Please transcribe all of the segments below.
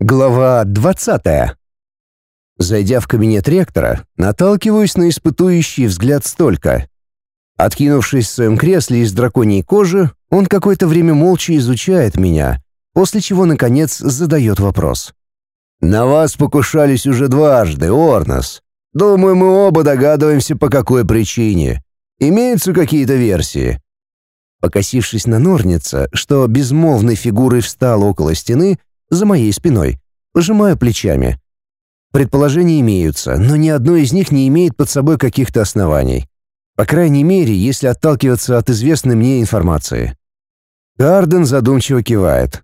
Глава 20. Зайдя в кабинет ректора, наталкиваюсь на испытующий взгляд столько. Откинувшись в своем кресле из драконьей кожи, он какое-то время молча изучает меня, после чего, наконец, задает вопрос. «На вас покушались уже дважды, Орнос. Думаю, мы оба догадываемся, по какой причине. Имеются какие-то версии?» Покосившись на Норница, что безмолвной фигурой встал около стены, за моей спиной. Пожимаю плечами. Предположения имеются, но ни одно из них не имеет под собой каких-то оснований. По крайней мере, если отталкиваться от известной мне информации. Гарден задумчиво кивает.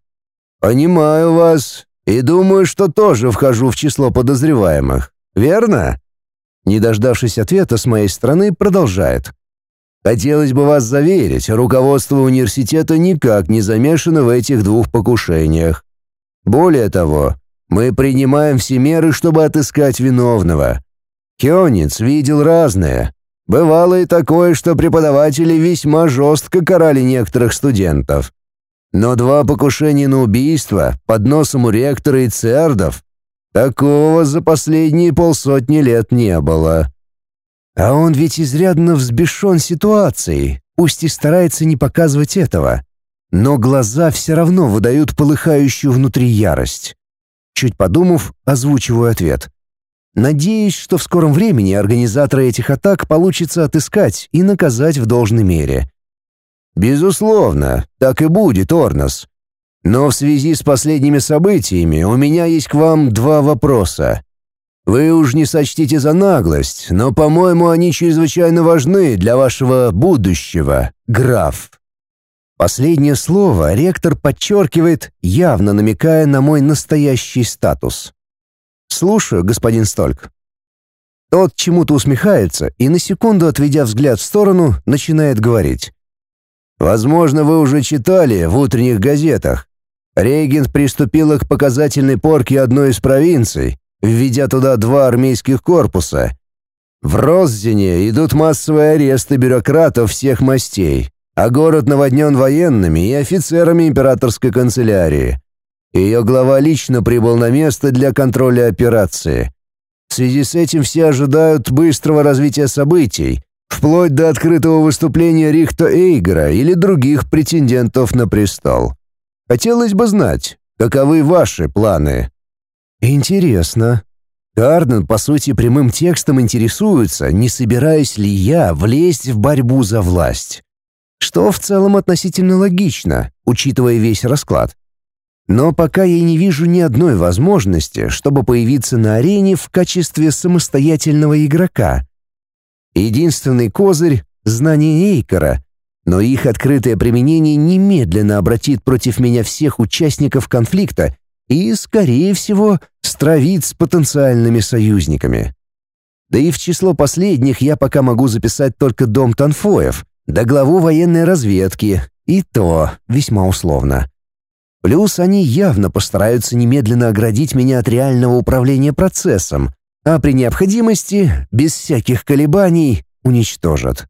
«Понимаю вас и думаю, что тоже вхожу в число подозреваемых. Верно?» Не дождавшись ответа с моей стороны, продолжает. «Хотелось бы вас заверить, руководство университета никак не замешано в этих двух покушениях. Более того, мы принимаем все меры, чтобы отыскать виновного. Кёниц видел разное. Бывало и такое, что преподаватели весьма жестко карали некоторых студентов. Но два покушения на убийство под носом у ректора и цердов такого за последние полсотни лет не было. А он ведь изрядно взбешен ситуацией, пусть и старается не показывать этого но глаза все равно выдают полыхающую внутри ярость. Чуть подумав, озвучиваю ответ. Надеюсь, что в скором времени организаторы этих атак получится отыскать и наказать в должной мере. Безусловно, так и будет, Орнос. Но в связи с последними событиями у меня есть к вам два вопроса. Вы уж не сочтите за наглость, но, по-моему, они чрезвычайно важны для вашего будущего, граф. Последнее слово ректор подчеркивает, явно намекая на мой настоящий статус. «Слушаю, господин Стольк». Тот чему-то усмехается и, на секунду отведя взгляд в сторону, начинает говорить. «Возможно, вы уже читали в утренних газетах. Регент приступила к показательной порке одной из провинций, введя туда два армейских корпуса. В Роззине идут массовые аресты бюрократов всех мастей, а город наводнен военными и офицерами императорской канцелярии. Ее глава лично прибыл на место для контроля операции. В связи с этим все ожидают быстрого развития событий, вплоть до открытого выступления Рихта Эйгера или других претендентов на престол. Хотелось бы знать, каковы ваши планы? Интересно. Гарден, по сути, прямым текстом интересуется, не собираюсь ли я влезть в борьбу за власть что в целом относительно логично, учитывая весь расклад. Но пока я не вижу ни одной возможности, чтобы появиться на арене в качестве самостоятельного игрока. Единственный козырь — знание Эйкора, но их открытое применение немедленно обратит против меня всех участников конфликта и, скорее всего, стравит с потенциальными союзниками. Да и в число последних я пока могу записать только дом Танфоев — да главу военной разведки, и то весьма условно. Плюс они явно постараются немедленно оградить меня от реального управления процессом, а при необходимости, без всяких колебаний, уничтожат.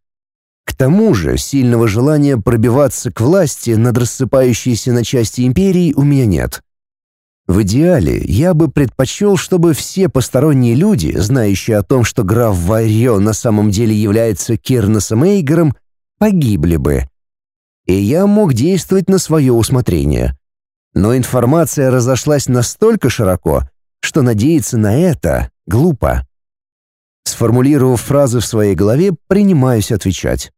К тому же сильного желания пробиваться к власти над рассыпающейся на части империи у меня нет. В идеале я бы предпочел, чтобы все посторонние люди, знающие о том, что граф Варьё на самом деле является Кирносом Эйгером, погибли бы. И я мог действовать на свое усмотрение. Но информация разошлась настолько широко, что надеяться на это глупо. Сформулировав фразы в своей голове, принимаюсь отвечать.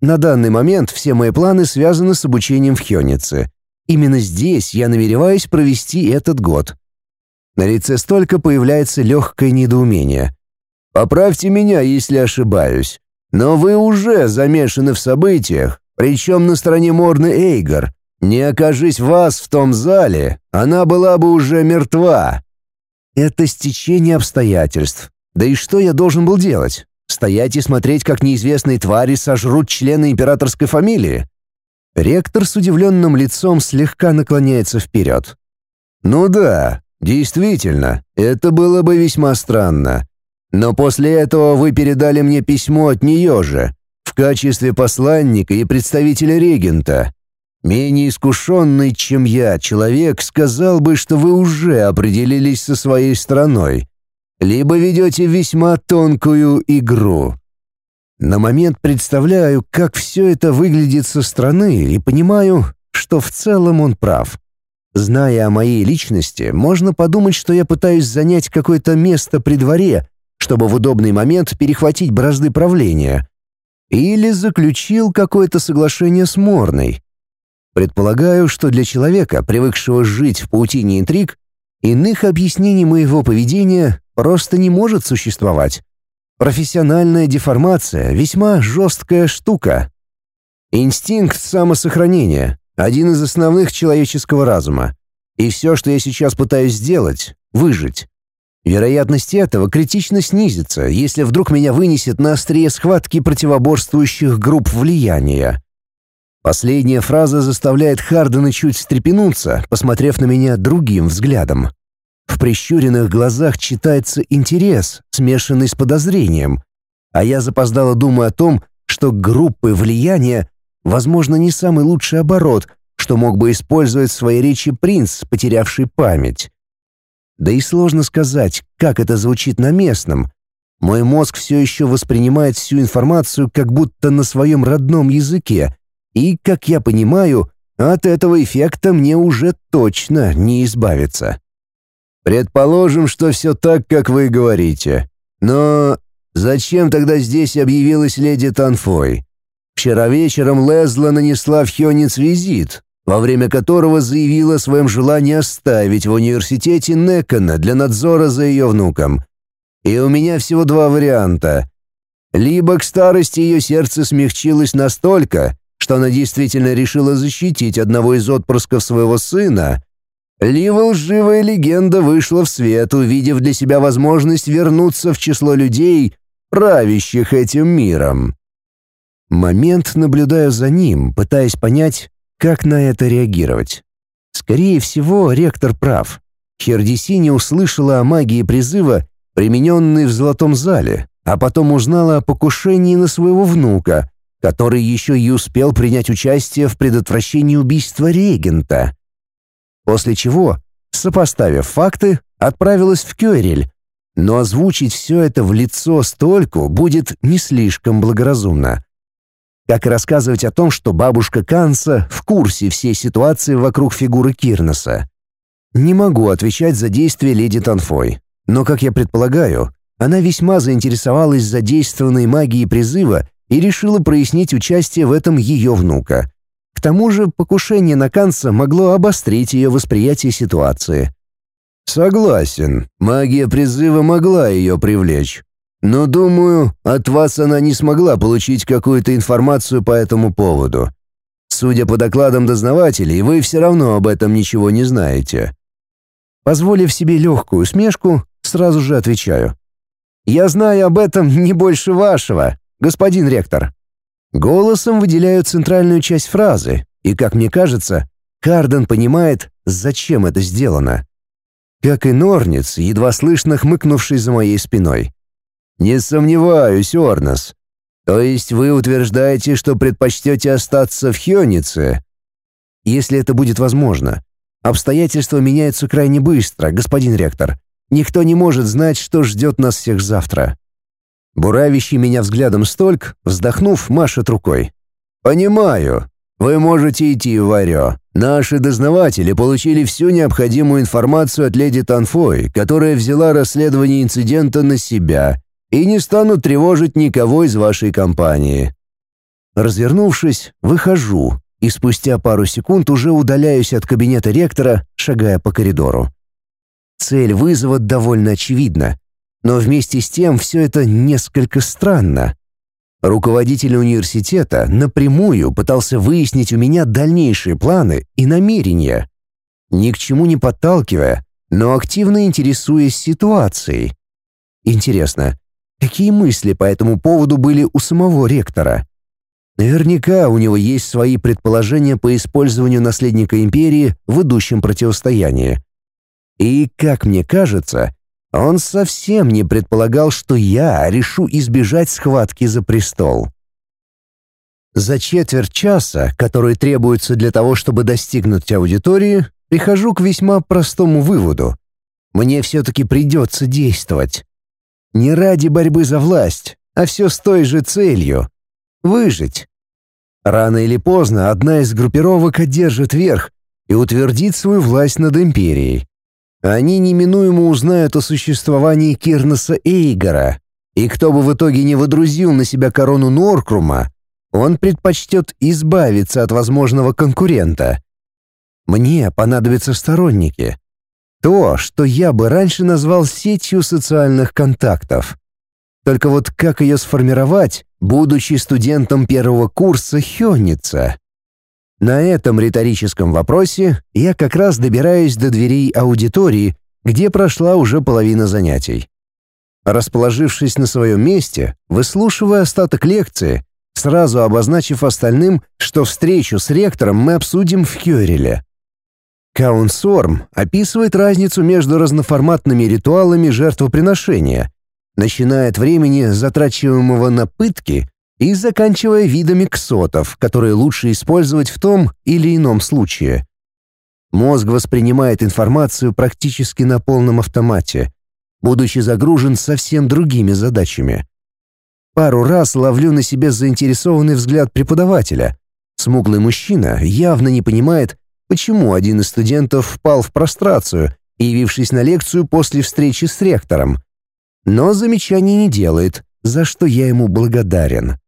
На данный момент все мои планы связаны с обучением в Хёнице. Именно здесь я намереваюсь провести этот год. На лице столько появляется легкое недоумение. «Поправьте меня, если ошибаюсь. Но вы уже замешаны в событиях, причем на стороне Морны Эйгор. Не окажись вас в том зале, она была бы уже мертва. Это стечение обстоятельств. Да и что я должен был делать? Стоять и смотреть, как неизвестные твари сожрут члена императорской фамилии? Ректор с удивленным лицом слегка наклоняется вперед. «Ну да, действительно, это было бы весьма странно. Но после этого вы передали мне письмо от нее же, в качестве посланника и представителя регента. Менее искушенный, чем я, человек сказал бы, что вы уже определились со своей страной, либо ведете весьма тонкую игру. На момент представляю, как все это выглядит со стороны, и понимаю, что в целом он прав. Зная о моей личности, можно подумать, что я пытаюсь занять какое-то место при дворе, чтобы в удобный момент перехватить бразды правления. Или заключил какое-то соглашение с Морной. Предполагаю, что для человека, привыкшего жить в паутине интриг, иных объяснений моего поведения просто не может существовать. Профессиональная деформация — весьма жесткая штука. Инстинкт самосохранения — один из основных человеческого разума. И все, что я сейчас пытаюсь сделать — выжить. Вероятность этого критично снизится, если вдруг меня вынесет на острие схватки противоборствующих групп влияния. Последняя фраза заставляет Хардена чуть встрепенуться, посмотрев на меня другим взглядом. В прищуренных глазах читается интерес, смешанный с подозрением. А я запоздало думаю о том, что группы влияния, возможно, не самый лучший оборот, что мог бы использовать в своей речи принц, потерявший память. Да и сложно сказать, как это звучит на местном. Мой мозг все еще воспринимает всю информацию как будто на своем родном языке, и, как я понимаю, от этого эффекта мне уже точно не избавиться. Предположим, что все так, как вы говорите. Но зачем тогда здесь объявилась леди Танфой? Вчера вечером Лезла нанесла в Хёнец визит, во время которого заявила о своем желании оставить в университете Некона для надзора за ее внуком. И у меня всего два варианта. Либо к старости ее сердце смягчилось настолько, что она действительно решила защитить одного из отпрысков своего сына, либо лживая легенда вышла в свет, увидев для себя возможность вернуться в число людей, правящих этим миром. Момент наблюдаю за ним, пытаясь понять, как на это реагировать? Скорее всего, ректор прав. Хердиси не услышала о магии призыва, примененной в Золотом зале, а потом узнала о покушении на своего внука, который еще и успел принять участие в предотвращении убийства регента. После чего, сопоставив факты, отправилась в Кёрель, но озвучить все это в лицо столько будет не слишком благоразумно как и рассказывать о том, что бабушка Канса в курсе всей ситуации вокруг фигуры Кирнеса. Не могу отвечать за действия леди Танфой, но, как я предполагаю, она весьма заинтересовалась задействованной магией призыва и решила прояснить участие в этом ее внука. К тому же покушение на Канса могло обострить ее восприятие ситуации. Согласен, магия призыва могла ее привлечь, но, думаю, от вас она не смогла получить какую-то информацию по этому поводу. Судя по докладам дознавателей, вы все равно об этом ничего не знаете». Позволив себе легкую усмешку, сразу же отвечаю. «Я знаю об этом не больше вашего, господин ректор». Голосом выделяю центральную часть фразы, и, как мне кажется, Карден понимает, зачем это сделано. Как и Норниц, едва слышно хмыкнувший за моей спиной. «Не сомневаюсь, Орнос. То есть вы утверждаете, что предпочтете остаться в Хёнице?» «Если это будет возможно. Обстоятельства меняются крайне быстро, господин ректор. Никто не может знать, что ждет нас всех завтра». Буравящий меня взглядом столько, вздохнув, машет рукой. «Понимаю. Вы можете идти Варё. Наши дознаватели получили всю необходимую информацию от леди Танфой, которая взяла расследование инцидента на себя и не стану тревожить никого из вашей компании». Развернувшись, выхожу и спустя пару секунд уже удаляюсь от кабинета ректора, шагая по коридору. Цель вызова довольно очевидна, но вместе с тем все это несколько странно. Руководитель университета напрямую пытался выяснить у меня дальнейшие планы и намерения, ни к чему не подталкивая, но активно интересуясь ситуацией. Интересно, Какие мысли по этому поводу были у самого ректора? Наверняка у него есть свои предположения по использованию наследника империи в идущем противостоянии. И, как мне кажется, он совсем не предполагал, что я решу избежать схватки за престол. За четверть часа, который требуется для того, чтобы достигнуть аудитории, прихожу к весьма простому выводу. Мне все-таки придется действовать. Не ради борьбы за власть, а все с той же целью — выжить. Рано или поздно одна из группировок одержит верх и утвердит свою власть над империей. Они неминуемо узнают о существовании Кирнаса Эйгора, и кто бы в итоге не водрузил на себя корону Норкрума, он предпочтет избавиться от возможного конкурента. Мне понадобятся сторонники. То, что я бы раньше назвал сетью социальных контактов. Только вот как ее сформировать, будучи студентом первого курса Хённица? На этом риторическом вопросе я как раз добираюсь до дверей аудитории, где прошла уже половина занятий. Расположившись на своем месте, выслушивая остаток лекции, сразу обозначив остальным, что встречу с ректором мы обсудим в Хьюреле. Каунсорм описывает разницу между разноформатными ритуалами жертвоприношения, начиная от времени, затрачиваемого на пытки, и заканчивая видами ксотов, которые лучше использовать в том или ином случае. Мозг воспринимает информацию практически на полном автомате, будучи загружен совсем другими задачами. Пару раз ловлю на себе заинтересованный взгляд преподавателя. Смуглый мужчина явно не понимает, почему один из студентов впал в прострацию, явившись на лекцию после встречи с ректором. Но замечаний не делает, за что я ему благодарен.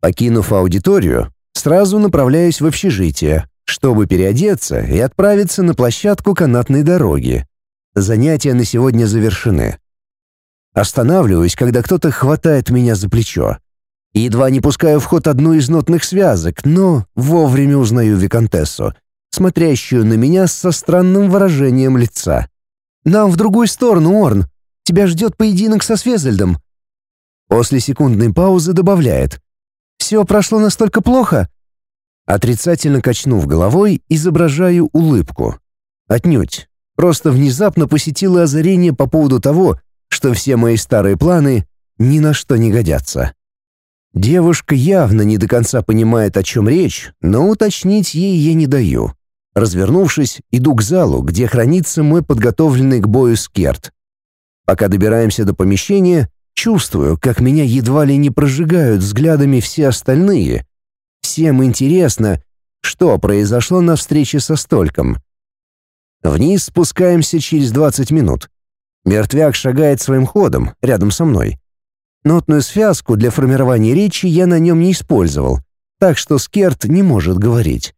Покинув аудиторию, сразу направляюсь в общежитие, чтобы переодеться и отправиться на площадку канатной дороги. Занятия на сегодня завершены. Останавливаюсь, когда кто-то хватает меня за плечо. Едва не пускаю в ход одну из нотных связок, но вовремя узнаю виконтессу, смотрящую на меня со странным выражением лица. «Нам в другую сторону, Орн. Тебя ждет поединок со Свезельдом». После секундной паузы добавляет. Все прошло настолько плохо?» Отрицательно качнув головой, изображаю улыбку. Отнюдь. Просто внезапно посетило озарение по поводу того, что все мои старые планы ни на что не годятся. Девушка явно не до конца понимает, о чем речь, но уточнить ей я не даю. Развернувшись, иду к залу, где хранится мой подготовленный к бою скерт. Пока добираемся до помещения, Чувствую, как меня едва ли не прожигают взглядами все остальные. Всем интересно, что произошло на встрече со Стольком. Вниз спускаемся через 20 минут. Мертвяк шагает своим ходом рядом со мной. Нотную связку для формирования речи я на нем не использовал, так что Скерт не может говорить.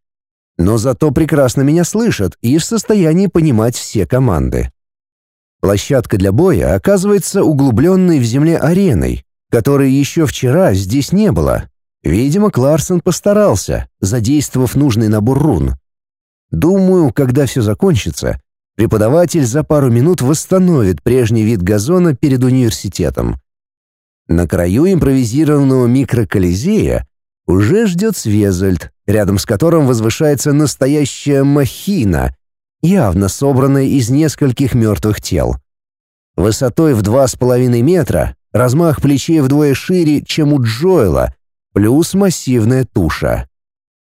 Но зато прекрасно меня слышат и в состоянии понимать все команды. Площадка для боя оказывается углубленной в земле ареной, которой еще вчера здесь не было. Видимо, Кларсон постарался, задействовав нужный набор рун. Думаю, когда все закончится, преподаватель за пару минут восстановит прежний вид газона перед университетом. На краю импровизированного микроколизея уже ждет Свезельд, рядом с которым возвышается настоящая махина, явно собранная из нескольких мертвых тел. Высотой в два с половиной метра, размах плечей вдвое шире, чем у Джоэла, плюс массивная туша.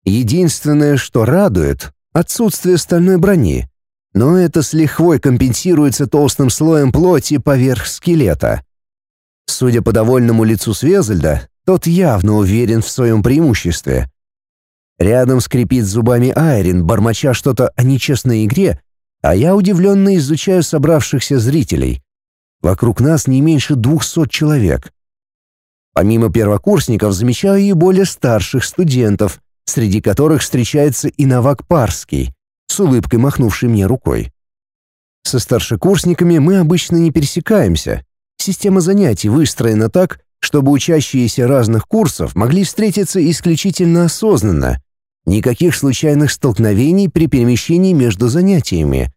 Единственное, что радует — отсутствие стальной брони, но это с лихвой компенсируется толстым слоем плоти поверх скелета. Судя по довольному лицу Свезельда, тот явно уверен в своем преимуществе. Рядом скрипит зубами Айрин, бормоча что-то о нечестной игре, а я удивленно изучаю собравшихся зрителей. Вокруг нас не меньше двухсот человек. Помимо первокурсников замечаю и более старших студентов, среди которых встречается и Новак Парский, с улыбкой махнувший мне рукой. Со старшекурсниками мы обычно не пересекаемся. Система занятий выстроена так, чтобы учащиеся разных курсов могли встретиться исключительно осознанно. Никаких случайных столкновений при перемещении между занятиями.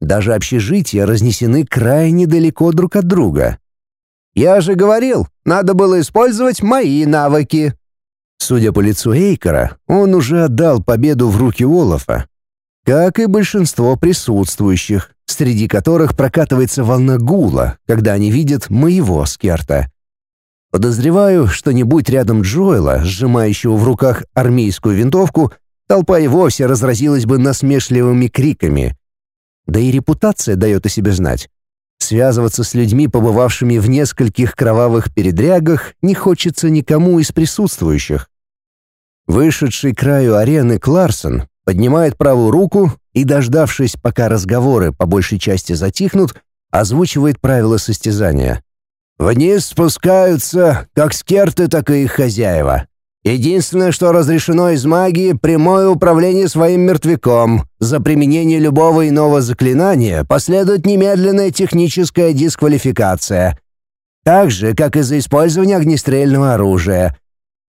Даже общежития разнесены крайне далеко друг от друга. «Я же говорил, надо было использовать мои навыки!» Судя по лицу Эйкера, он уже отдал победу в руки Олафа. Как и большинство присутствующих, среди которых прокатывается волна гула, когда они видят моего скерта. Подозреваю, что не будь рядом Джоэла, сжимающего в руках армейскую винтовку, толпа и вовсе разразилась бы насмешливыми криками. Да и репутация дает о себе знать. Связываться с людьми, побывавшими в нескольких кровавых передрягах, не хочется никому из присутствующих. Вышедший к краю арены Кларсон поднимает правую руку и, дождавшись, пока разговоры по большей части затихнут, озвучивает правила состязания. Вниз спускаются как скерты, так и их хозяева. Единственное, что разрешено из магии — прямое управление своим мертвяком. За применение любого иного заклинания последует немедленная техническая дисквалификация. Так же, как и за использование огнестрельного оружия.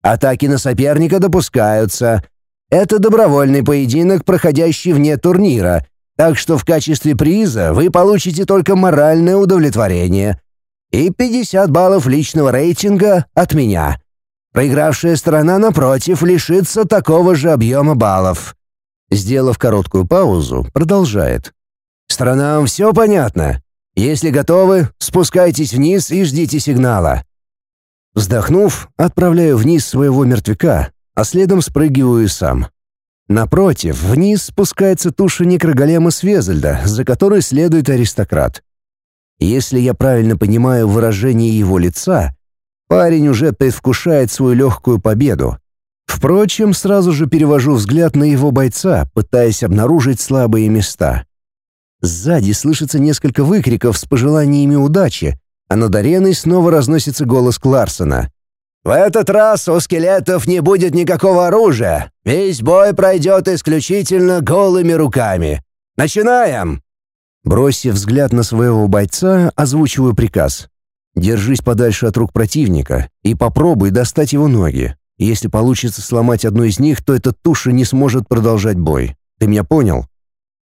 Атаки на соперника допускаются. Это добровольный поединок, проходящий вне турнира, так что в качестве приза вы получите только моральное удовлетворение. И 50 баллов личного рейтинга от меня. Проигравшая сторона, напротив, лишится такого же объема баллов. Сделав короткую паузу, продолжает. «Сторонам все понятно. Если готовы, спускайтесь вниз и ждите сигнала». Вздохнув, отправляю вниз своего мертвяка, а следом спрыгиваю сам. Напротив, вниз спускается туша некроголема Свезельда, за которой следует аристократ. Если я правильно понимаю выражение его лица, Парень уже предвкушает свою легкую победу. Впрочем, сразу же перевожу взгляд на его бойца, пытаясь обнаружить слабые места. Сзади слышится несколько выкриков с пожеланиями удачи, а над ареной снова разносится голос Кларсона. «В этот раз у скелетов не будет никакого оружия. Весь бой пройдет исключительно голыми руками. Начинаем!» Бросив взгляд на своего бойца, озвучиваю приказ. Держись подальше от рук противника и попробуй достать его ноги. Если получится сломать одну из них, то эта туша не сможет продолжать бой. Ты меня понял?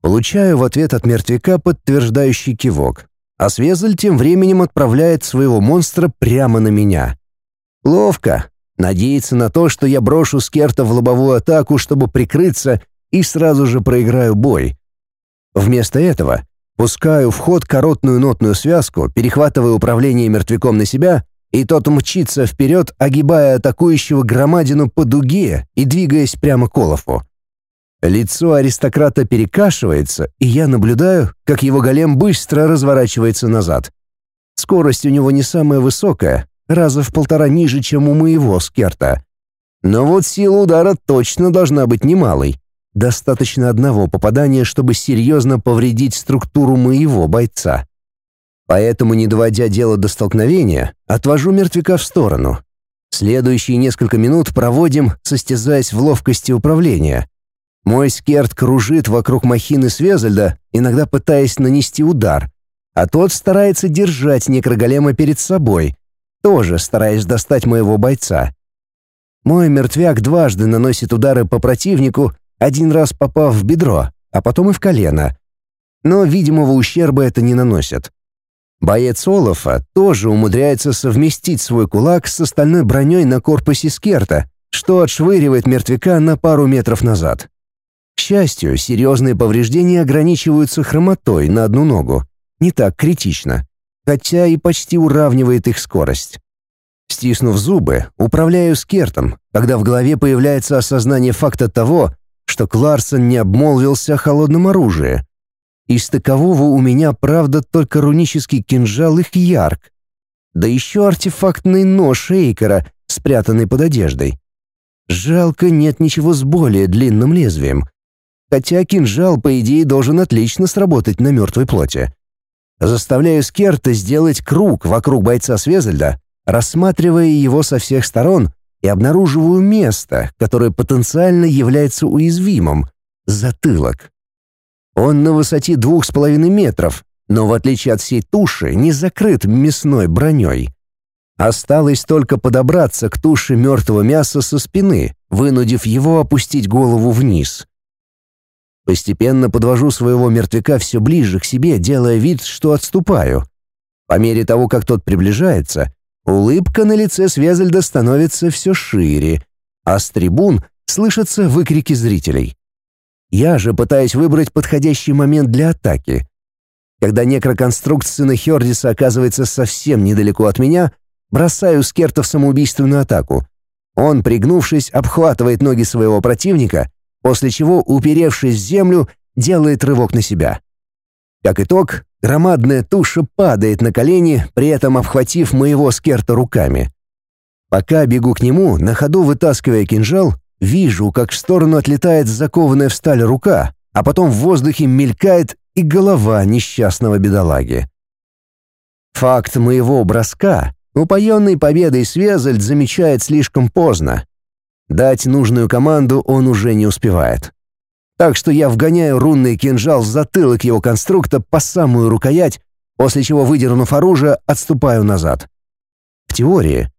Получаю в ответ от мертвяка подтверждающий кивок. А Свезаль тем временем отправляет своего монстра прямо на меня. Ловко. Надеется на то, что я брошу Скерта в лобовую атаку, чтобы прикрыться, и сразу же проиграю бой. Вместо этого Пускаю в ход коротную нотную связку, перехватывая управление мертвяком на себя, и тот мчится вперед, огибая атакующего громадину по дуге и двигаясь прямо к Олафу. Лицо аристократа перекашивается, и я наблюдаю, как его голем быстро разворачивается назад. Скорость у него не самая высокая, раза в полтора ниже, чем у моего скерта. Но вот сила удара точно должна быть немалой. Достаточно одного попадания, чтобы серьезно повредить структуру моего бойца. Поэтому, не доводя дело до столкновения, отвожу мертвяка в сторону. Следующие несколько минут проводим, состязаясь в ловкости управления. Мой скерт кружит вокруг махины Свезельда, иногда пытаясь нанести удар, а тот старается держать некроголема перед собой, тоже стараясь достать моего бойца. Мой мертвяк дважды наносит удары по противнику, один раз попав в бедро, а потом и в колено. Но видимого ущерба это не наносит. Боец Олафа тоже умудряется совместить свой кулак с остальной броней на корпусе скерта, что отшвыривает мертвяка на пару метров назад. К счастью, серьезные повреждения ограничиваются хромотой на одну ногу. Не так критично, хотя и почти уравнивает их скорость. Стиснув зубы, управляю скертом, когда в голове появляется осознание факта того, что Кларсон не обмолвился о холодном оружии. Из такового у меня, правда, только рунический кинжал их ярк. Да еще артефактный нож Эйкера, спрятанный под одеждой. Жалко, нет ничего с более длинным лезвием. Хотя кинжал, по идее, должен отлично сработать на мертвой плоти. Заставляю Скерта сделать круг вокруг бойца Свезельда, рассматривая его со всех сторон и обнаруживаю место, которое потенциально является уязвимым — затылок. Он на высоте двух с половиной метров, но в отличие от всей туши не закрыт мясной броней. Осталось только подобраться к туше мертвого мяса со спины, вынудив его опустить голову вниз. Постепенно подвожу своего мертвяка все ближе к себе, делая вид, что отступаю. По мере того, как тот приближается, Улыбка на лице Связальда становится все шире, а с трибун слышатся выкрики зрителей. Я же пытаюсь выбрать подходящий момент для атаки. Когда некроконструкт сына Хердиса оказывается совсем недалеко от меня, бросаю Скерта в самоубийственную атаку. Он, пригнувшись, обхватывает ноги своего противника, после чего, уперевшись в землю, делает рывок на себя. Как итог, громадная туша падает на колени, при этом обхватив моего Скерта руками. Пока бегу к нему, на ходу вытаскивая кинжал, вижу, как в сторону отлетает закованная в сталь рука, а потом в воздухе мелькает и голова несчастного бедолаги. Факт моего броска упоенный победой Свезальд замечает слишком поздно. Дать нужную команду он уже не успевает. Так что я вгоняю рунный кинжал в затылок его конструкта по самую рукоять, после чего, выдернув оружие, отступаю назад. В теории,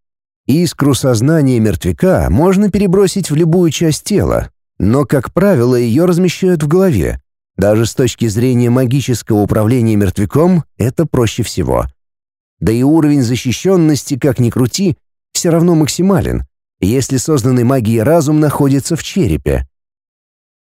искру сознания мертвяка можно перебросить в любую часть тела, но, как правило, ее размещают в голове. Даже с точки зрения магического управления мертвяком это проще всего. Да и уровень защищенности, как ни крути, все равно максимален, если созданный магией разум находится в черепе.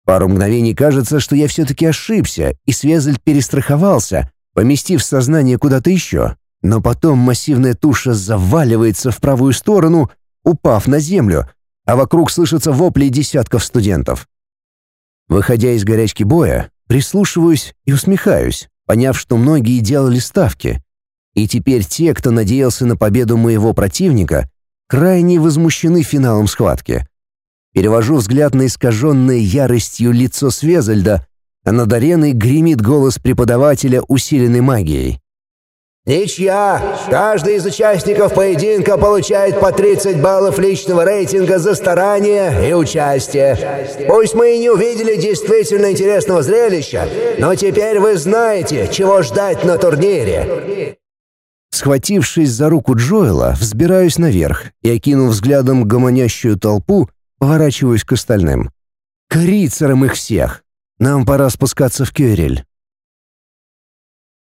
Пару мгновений кажется, что я все-таки ошибся, и Свезель перестраховался, поместив сознание куда-то еще. Но потом массивная туша заваливается в правую сторону, упав на землю, а вокруг слышатся вопли десятков студентов. Выходя из горячки боя, прислушиваюсь и усмехаюсь, поняв, что многие делали ставки. И теперь те, кто надеялся на победу моего противника, крайне возмущены финалом схватки. Перевожу взгляд на искаженное яростью лицо Свезельда, а над ареной гремит голос преподавателя усиленной магией. Ничья! Каждый из участников поединка получает по 30 баллов личного рейтинга за старание и участие. Пусть мы и не увидели действительно интересного зрелища, но теперь вы знаете, чего ждать на турнире. Схватившись за руку Джоэла, взбираюсь наверх и, окинув взглядом гомонящую толпу, поворачиваюсь к остальным. К рицарам их всех! Нам пора спускаться в Кюрель.